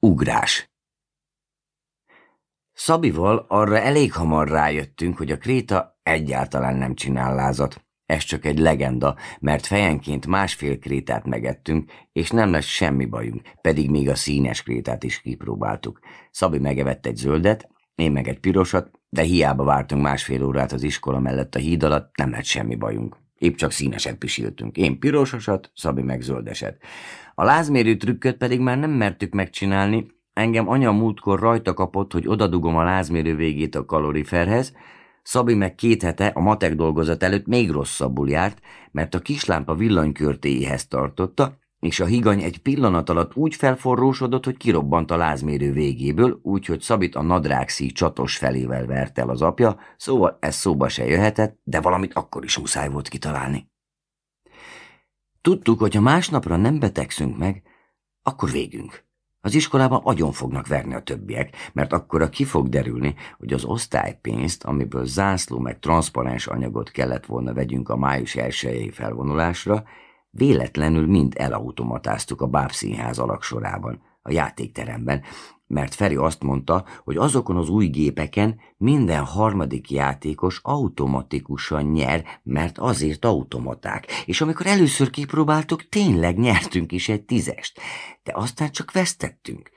Ugrás Szabival arra elég hamar rájöttünk, hogy a kréta egyáltalán nem csinál lázat. Ez csak egy legenda, mert fejenként másfél krétát megettünk, és nem lesz semmi bajunk, pedig még a színes krétát is kipróbáltuk. Szabi megevett egy zöldet, én meg egy pirosat, de hiába vártunk másfél órát az iskola mellett a híd alatt, nem lett semmi bajunk. Épp csak színeset pisiltünk. Én pirososat, Szabi meg zöldeset. A lázmérő trükköt pedig már nem mertük megcsinálni, engem anya múltkor rajta kapott, hogy odadugom a lázmérő végét a kaloriferhez, Szabi meg két hete a matek dolgozat előtt még rosszabbul járt, mert a kislámpa villanykörtéjéhez tartotta, és a higany egy pillanat alatt úgy felforrósodott, hogy kirobbant a lázmérő végéből, úgyhogy Szabit a nadrágszí csatos felével vert el az apja, szóval ez szóba se jöhetett, de valamit akkor is muszáj volt kitalálni. Tudtuk, hogy ha másnapra nem betegszünk meg, akkor végünk. Az iskolában agyon fognak verni a többiek, mert akkora ki fog derülni, hogy az osztálypénzt, amiből zászló meg transzparens anyagot kellett volna vegyünk a május elsőjei felvonulásra, véletlenül mind elautomatáztuk a bábszínház alaksorában, a játékteremben, mert Feri azt mondta, hogy azokon az új gépeken minden harmadik játékos automatikusan nyer, mert azért automaták, és amikor először kipróbáltuk, tényleg nyertünk is egy tízest, de aztán csak vesztettünk.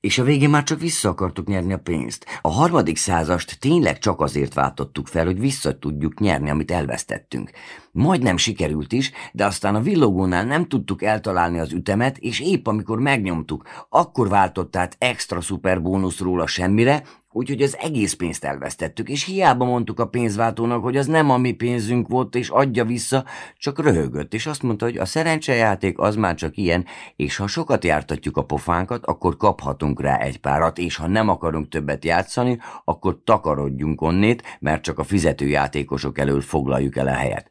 És a végén már csak vissza akartuk nyerni a pénzt. A harmadik százast tényleg csak azért váltottuk fel, hogy vissza tudjuk nyerni, amit elvesztettünk. Majdnem sikerült is, de aztán a villogónál nem tudtuk eltalálni az ütemet, és épp amikor megnyomtuk, akkor váltott át extra szuper bónuszról a semmire, Úgyhogy az egész pénzt elvesztettük, és hiába mondtuk a pénzváltónak, hogy az nem a mi pénzünk volt, és adja vissza, csak röhögött, és azt mondta, hogy a szerencsejáték az már csak ilyen, és ha sokat jártatjuk a pofánkat, akkor kaphatunk rá egy párat, és ha nem akarunk többet játszani, akkor takarodjunk onnét, mert csak a fizetőjátékosok elől foglaljuk el a helyet.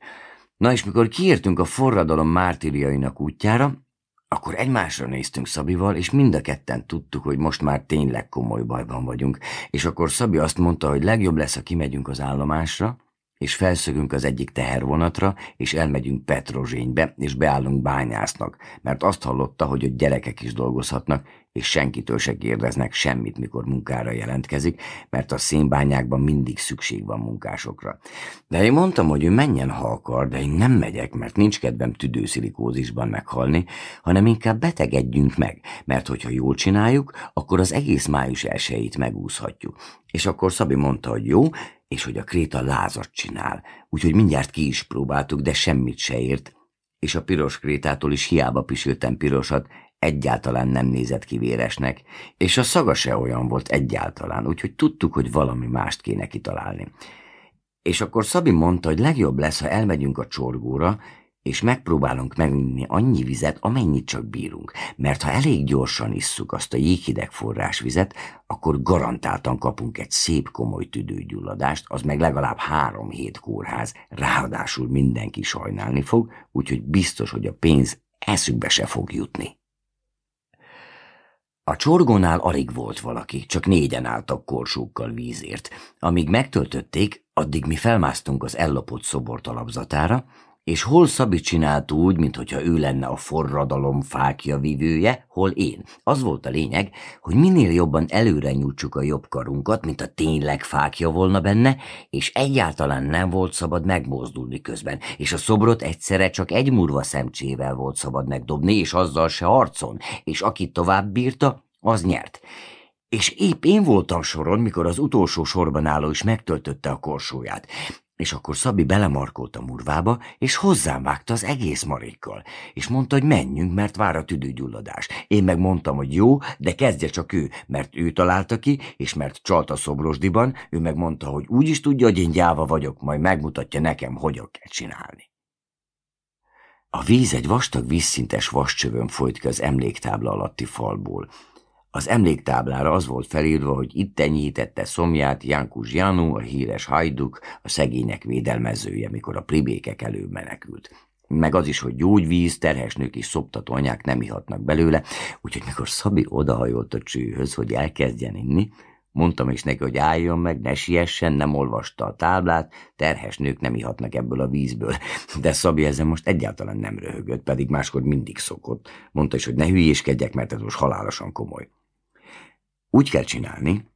Na és mikor kiértünk a forradalom mártíriainak útjára, akkor egymásra néztünk Szabival, és mind a ketten tudtuk, hogy most már tényleg komoly bajban vagyunk, és akkor Szabi azt mondta, hogy legjobb lesz, ha kimegyünk az állomásra, és felszögünk az egyik tehervonatra, és elmegyünk Petrozsénybe, és beállunk bányásznak, mert azt hallotta, hogy ott gyerekek is dolgozhatnak, és senkitől se kérdeznek semmit, mikor munkára jelentkezik, mert a szénbányákban mindig szükség van munkásokra. De én mondtam, hogy ő menjen, ha akar, de én nem megyek, mert nincs kedvem tüdőszilikózisban meghalni, hanem inkább betegedjünk meg, mert hogyha jól csináljuk, akkor az egész május elsőjét megúszhatjuk. És akkor Szabi mondta, hogy jó, és hogy a kréta lázat csinál, úgyhogy mindjárt ki is próbáltuk, de semmit se ért, és a piros krétától is hiába pisültem pirosat, egyáltalán nem nézett ki véresnek, és a szaga se olyan volt egyáltalán, úgyhogy tudtuk, hogy valami mást kéne kitalálni. És akkor Szabi mondta, hogy legjobb lesz, ha elmegyünk a csorgóra, és megpróbálunk meginni annyi vizet, amennyit csak bírunk, mert ha elég gyorsan isszuk azt a jéghideg forrásvizet, akkor garantáltan kapunk egy szép komoly tüdőgyulladást, az meg legalább három hét kórház, ráadásul mindenki sajnálni fog, úgyhogy biztos, hogy a pénz eszükbe se fog jutni. A csorgónál alig volt valaki, csak négyen álltak korsókkal vízért. Amíg megtöltötték, addig mi felmásztunk az ellopott szobor talapzatára, és hol Szabi csinált úgy, mintha ő lenne a forradalom fákja vivője, hol én. Az volt a lényeg, hogy minél jobban előre nyújtsuk a jobb karunkat, mint a tényleg fákja volna benne, és egyáltalán nem volt szabad megmozdulni közben, és a szobrot egyszerre csak egy murva szemcsével volt szabad megdobni, és azzal se arcon, és aki tovább bírta, az nyert. És épp én voltam soron, mikor az utolsó sorban álló is megtöltötte a korsóját. És akkor Szabi belemarkolt a murvába, és hozzám vágta az egész marékkal, és mondta, hogy menjünk, mert vár a tüdőgyulladás. Én meg mondtam, hogy jó, de kezdje csak ő, mert ő találta ki, és mert csalt a szobrosdiban, ő meg mondta, hogy úgy is tudja, hogy én gyáva vagyok, majd megmutatja nekem, hogyan kell csinálni. A víz egy vastag vízszintes vascsövön folyt ki az emléktábla alatti falból, az emléktáblára az volt felírva, hogy itt enyhítette szomját Jankus Janu, a híres hajduk, a szegények védelmezője, mikor a pribékek előbb menekült. Meg az is, hogy gyógyvíz, terhes nők és szoptató anyák nem ihatnak belőle, úgyhogy mikor Szabi odahajolt a csőhöz, hogy elkezdjen inni, Mondtam is neki, hogy álljon meg, ne siessen, nem olvasta a táblát, terhes nők nem ihatnak ebből a vízből. De Szabi ezen most egyáltalán nem röhögött, pedig máskor mindig szokott. Mondta is, hogy ne hülyéskedjek, mert ez most halálosan komoly. Úgy kell csinálni,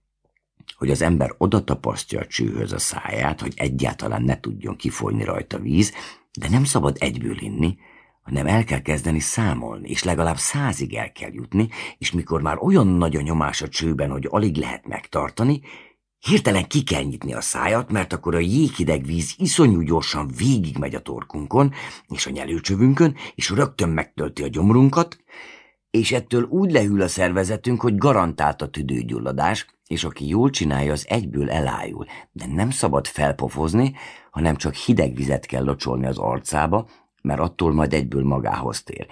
hogy az ember oda tapasztja a csőhöz a száját, hogy egyáltalán ne tudjon kifolyni rajta víz, de nem szabad egyből inni, hanem el kell kezdeni számolni, és legalább százig el kell jutni, és mikor már olyan nagy a nyomás a csőben, hogy alig lehet megtartani, hirtelen ki kell nyitni a szájat, mert akkor a jéghideg víz iszonyú gyorsan végigmegy a torkunkon és a nyelőcsövünkön, és rögtön megtölti a gyomrunkat, és ettől úgy lehűl a szervezetünk, hogy garantált a tüdőgyulladás, és aki jól csinálja, az egyből elájul. De nem szabad felpofozni, hanem csak hideg vizet kell locsolni az arcába, mert attól majd egyből magához tér.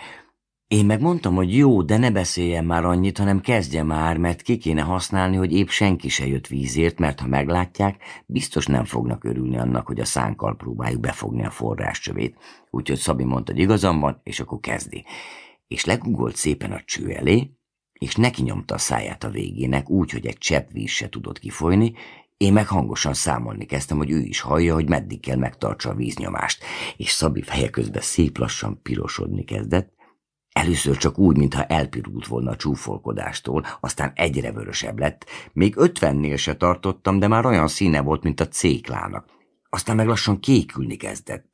Én meg mondtam, hogy jó, de ne beszéljen már annyit, hanem kezdje már, mert ki kéne használni, hogy épp senki se jött vízért, mert ha meglátják, biztos nem fognak örülni annak, hogy a szánkkal próbáljuk befogni a forráscsövét. Úgyhogy Szabi mondta, hogy igazam van, és akkor kezdi. És legugolt szépen a cső elé, és neki nyomta a száját a végének úgy, hogy egy csepp víz se tudott kifolyni, én meg hangosan számolni kezdtem, hogy ő is hallja, hogy meddig kell megtartsa a víznyomást, és Szabi feje közben szép lassan pirosodni kezdett, Először csak úgy, mintha elpirult volna a csúfolkodástól, aztán egyre vörösebb lett. Még ötvennél se tartottam, de már olyan színe volt, mint a céklának. Aztán meg lassan kékülni kezdett.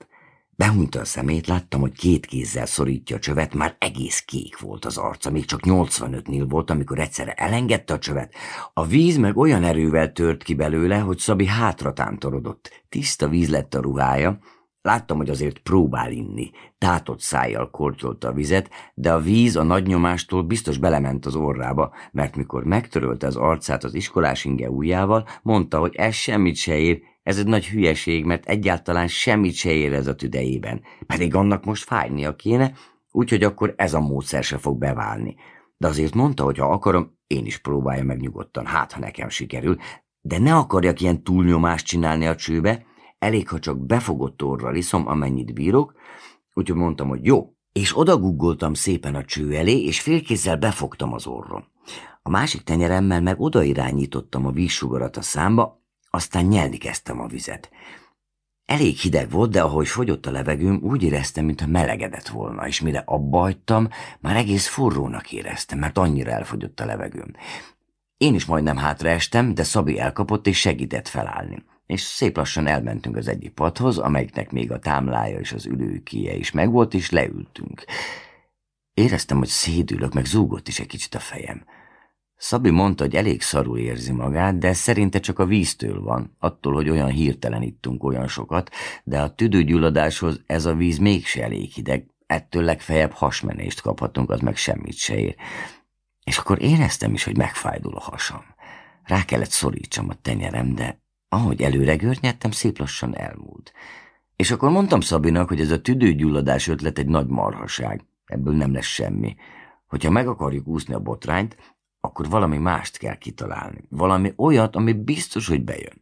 Behúnyta a szemét, láttam, hogy két kézzel szorítja a csövet, már egész kék volt az arca, még csak 85-nél volt, amikor egyszerre elengedte a csövet. A víz meg olyan erővel tört ki belőle, hogy Szabi hátra tántorodott. Tiszta víz lett a ruhája, Láttam, hogy azért próbál inni. Tátott szájjal kortyolta a vizet, de a víz a nagy nyomástól biztos belement az orrába, mert mikor megtörölte az arcát az iskolás inge ujjával, mondta, hogy ez semmit se ér, ez egy nagy hülyeség, mert egyáltalán semmit se ér ez a tüdejében. Pedig annak most fájnia kéne, úgyhogy akkor ez a módszer se fog beválni. De azért mondta, hogy ha akarom, én is próbálja meg nyugodtan, hát ha nekem sikerül, de ne akarjak ilyen túlnyomást csinálni a csőbe, elég, ha csak befogott orral iszom, amennyit bírok, úgyhogy mondtam, hogy jó, és odaguggoltam szépen a cső elé, és félkézzel befogtam az orrom. A másik tenyeremmel meg odairányítottam a vízsugarat a számba, aztán nyelni kezdtem a vizet. Elég hideg volt, de ahogy fogyott a levegőm, úgy éreztem, mintha melegedett volna, és mire abba hagytam, már egész forrónak éreztem, mert annyira elfogyott a levegőm. Én is majdnem hátraestem, de Szabi elkapott és segített felállni és szép lassan elmentünk az egyik padhoz, amelyiknek még a támlája és az ülőkéje is megvolt, és leültünk. Éreztem, hogy szédülök, meg zúgott is egy kicsit a fejem. Szabi mondta, hogy elég szarul érzi magát, de szerinte csak a víztől van, attól, hogy olyan hirtelen ittunk olyan sokat, de a tüdőgyulladáshoz ez a víz mégse elég hideg, ettől legfeljebb hasmenést kaphatunk, az meg semmit se ér. És akkor éreztem is, hogy megfájdul a hasam. Rá kellett szorítsam a tenyerem, de ahogy előre görnyedtem, szép lassan elmúlt. És akkor mondtam Szabinak, hogy ez a tüdőgyulladás ötlet egy nagy marhaság. Ebből nem lesz semmi. Hogyha meg akarjuk úszni a botrányt, akkor valami mást kell kitalálni. Valami olyat, ami biztos, hogy bejön.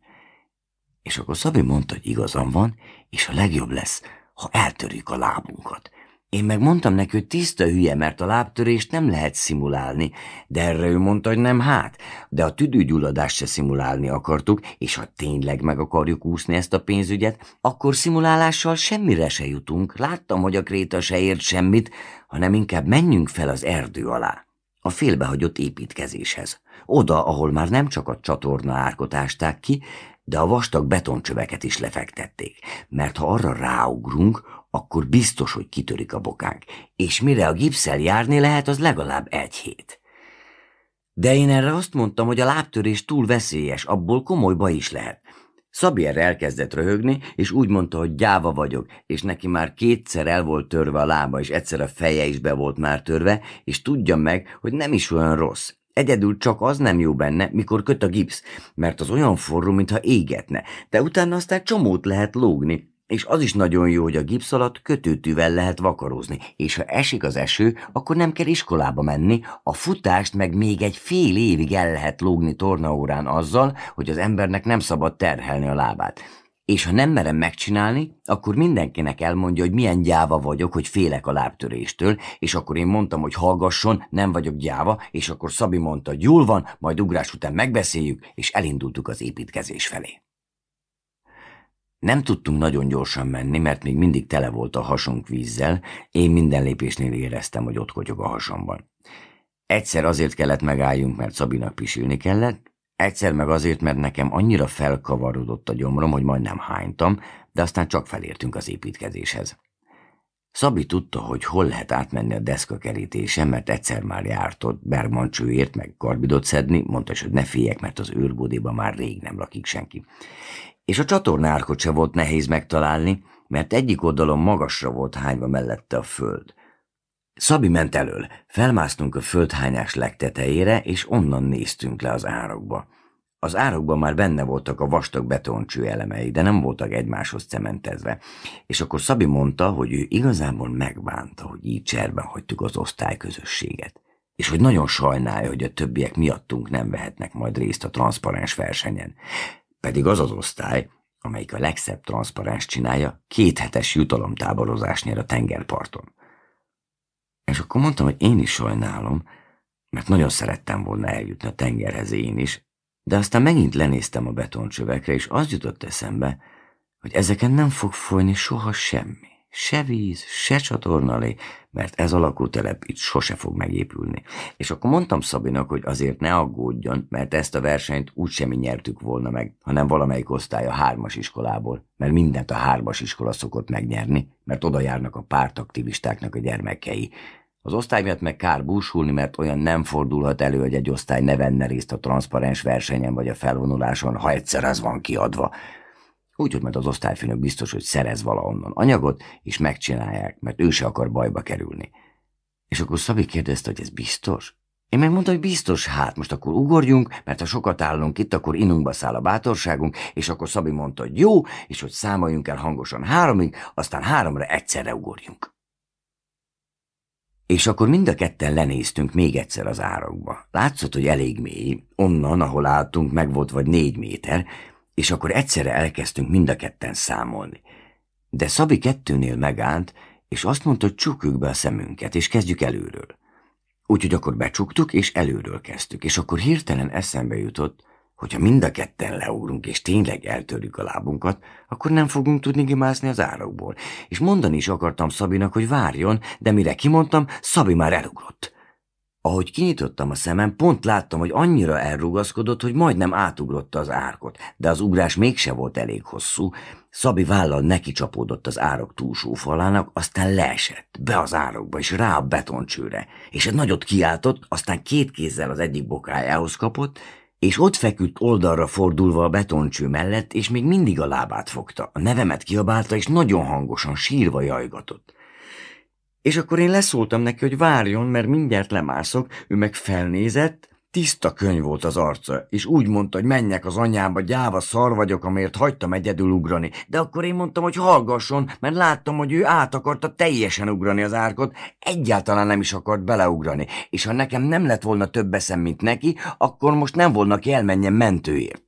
És akkor Szabi mondta, hogy igazam van, és a legjobb lesz, ha eltörjük a lábunkat. Én meg mondtam neki, hogy tiszta hülye, mert a lábtörést nem lehet szimulálni, de erre ő mondta, hogy nem hát, de a tüdőgyulladást se szimulálni akartuk, és ha tényleg meg akarjuk úszni ezt a pénzügyet, akkor szimulálással semmire se jutunk. Láttam, hogy a kréta se ért semmit, hanem inkább menjünk fel az erdő alá, a félbehagyott építkezéshez. Oda, ahol már nem csak a csatorna árkot ásták ki, de a vastag betoncsöveket is lefektették, mert ha arra ráugrunk, akkor biztos, hogy kitörik a bokánk, és mire a gipszel járni lehet, az legalább egy hét. De én erre azt mondtam, hogy a lábtörés túl veszélyes, abból komoly baj is lehet. Szabi erre elkezdett röhögni, és úgy mondta, hogy gyáva vagyok, és neki már kétszer el volt törve a lába, és egyszer a feje is be volt már törve, és tudja meg, hogy nem is olyan rossz. Egyedül csak az nem jó benne, mikor köt a gipsz, mert az olyan forró, mintha égetne, de utána aztán csomót lehet lógni, és az is nagyon jó, hogy a gipsz alatt kötőtűvel lehet vakarozni, és ha esik az eső, akkor nem kell iskolába menni, a futást meg még egy fél évig el lehet lógni tornaórán azzal, hogy az embernek nem szabad terhelni a lábát. És ha nem merem megcsinálni, akkor mindenkinek elmondja, hogy milyen gyáva vagyok, hogy félek a lábtöréstől, és akkor én mondtam, hogy hallgasson, nem vagyok gyáva, és akkor Szabi mondta, hogy jól van, majd ugrás után megbeszéljük, és elindultuk az építkezés felé. Nem tudtunk nagyon gyorsan menni, mert még mindig tele volt a hasunk vízzel, én minden lépésnél éreztem, hogy ott kotyog a hasamban. Egyszer azért kellett megálljunk, mert Szabinak pisilni kellett, egyszer meg azért, mert nekem annyira felkavarodott a gyomrom, hogy majdnem hánytam, de aztán csak felértünk az építkezéshez. Szabi tudta, hogy hol lehet átmenni a deszka kerítésen, mert egyszer már járt ott Bergman csőért, meg karbidot szedni, mondta, hogy ne féljek, mert az őrbódéban már rég nem lakik senki. És a csatornárkot se volt nehéz megtalálni, mert egyik oldalon magasra volt hányva mellette a föld. Szabi ment elől, felmásztunk a földhányás legtetejére, és onnan néztünk le az árokba. Az árokban már benne voltak a vastag betoncső elemei, de nem voltak egymáshoz cementezve. És akkor Szabi mondta, hogy ő igazából megbánta, hogy így cserben hagytuk az osztályközösséget. És hogy nagyon sajnálja, hogy a többiek miattunk nem vehetnek majd részt a transzparens versenyen. Pedig az az osztály, amelyik a legszebb transzparens csinálja, kéthetes jutalomtáborozás nyer a tengerparton. És akkor mondtam, hogy én is sajnálom, mert nagyon szerettem volna eljutni a tengerhez én is, de aztán megint lenéztem a betoncsövekre, és az jutott eszembe, hogy ezeken nem fog folyni soha semmi. Se víz, se csatornalé, mert ez a lakótelep itt sose fog megépülni. És akkor mondtam Szabinak, hogy azért ne aggódjon, mert ezt a versenyt úgysem nyertük volna meg, hanem valamelyik osztály a hármas iskolából, mert mindent a hármas iskola szokott megnyerni, mert oda járnak a pártaktivistáknak a gyermekei, az osztály miatt meg kár búsulni, mert olyan nem fordulhat elő, hogy egy osztály ne venne részt a transzparens versenyen vagy a felvonuláson, ha egyszer ez van kiadva. Úgyhogy mert az osztályfőnök biztos, hogy szerez valahonnan anyagot, és megcsinálják, mert ő se akar bajba kerülni. És akkor Szabi kérdezte, hogy ez biztos? Én megmondtam, hogy biztos, hát most akkor ugorjunk, mert ha sokat állunk itt, akkor inunkba száll a bátorságunk, és akkor Szabi mondta, hogy jó, és hogy számoljunk el hangosan háromig, aztán háromra egyszerre ugorjunk. És akkor mind a ketten lenéztünk még egyszer az árokba. Látszott, hogy elég mély, onnan, ahol álltunk, meg volt vagy négy méter, és akkor egyszerre elkezdtünk mind a ketten számolni. De Szabi kettőnél megállt, és azt mondta, hogy csukjuk be a szemünket, és kezdjük előről. Úgyhogy akkor becsuktuk, és előről kezdtük, és akkor hirtelen eszembe jutott, Hogyha mind a ketten leugrunk, és tényleg eltörjük a lábunkat, akkor nem fogunk tudni kimászni az árokból. És mondani is akartam Szabinak, hogy várjon, de mire kimondtam, Szabi már elugrott. Ahogy kinyitottam a szemem, pont láttam, hogy annyira elrugaszkodott, hogy majdnem átugrotta az árkot, de az ugrás mégse volt elég hosszú. Szabi vállal neki csapódott az árok túlsó falának, aztán leesett, be az árokba, és rá a betoncsőre, és egy nagyot kiáltott, aztán két kézzel az egyik bokájához kapott, és ott feküdt oldalra fordulva a betoncső mellett, és még mindig a lábát fogta. A nevemet kiabálta, és nagyon hangosan sírva jajgatott. És akkor én leszóltam neki, hogy várjon, mert mindjárt lemászok, ő meg felnézett, Tiszta könyv volt az arca, és úgy mondta, hogy menjek az anyámba, gyáva szar vagyok, amért hagytam egyedül ugrani. De akkor én mondtam, hogy hallgasson, mert láttam, hogy ő át akarta teljesen ugrani az árkot, egyáltalán nem is akart beleugrani, és ha nekem nem lett volna több eszem, mint neki, akkor most nem volna ki elmenjen mentőért.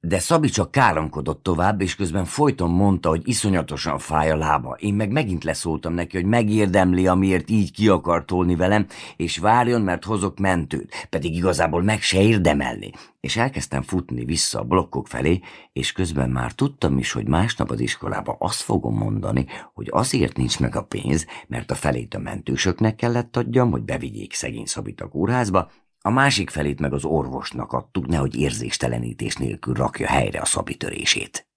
De Szabi csak káromkodott tovább, és közben folyton mondta, hogy iszonyatosan fáj a lába. Én meg megint leszóltam neki, hogy megérdemli, amiért így ki akar tolni velem, és várjon, mert hozok mentőt, pedig igazából meg se érdemelni. És elkezdtem futni vissza a blokkok felé, és közben már tudtam is, hogy másnap az iskolába azt fogom mondani, hogy azért nincs meg a pénz, mert a felét a mentősöknek kellett adjam, hogy bevigyék szegény Szabit a kórházba, a másik felét meg az orvosnak adtuk, nehogy érzéstelenítés nélkül rakja helyre a szabitörését.